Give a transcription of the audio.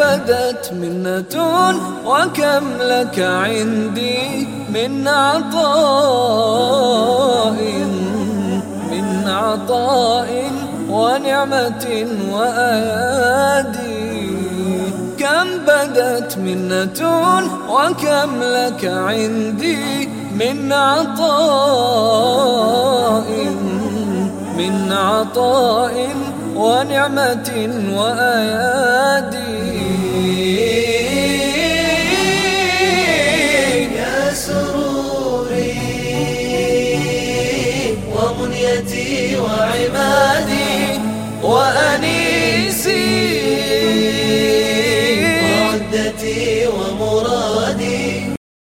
بدت منة وكم لك عندي من عطاء من عطاء ونعمة وأيادي كم بدت منة وكم لك عندي من عطاء من عطاء ونعمة وأيادي ليلتي وعمادي وأنيسي. وعدتي ومرادي.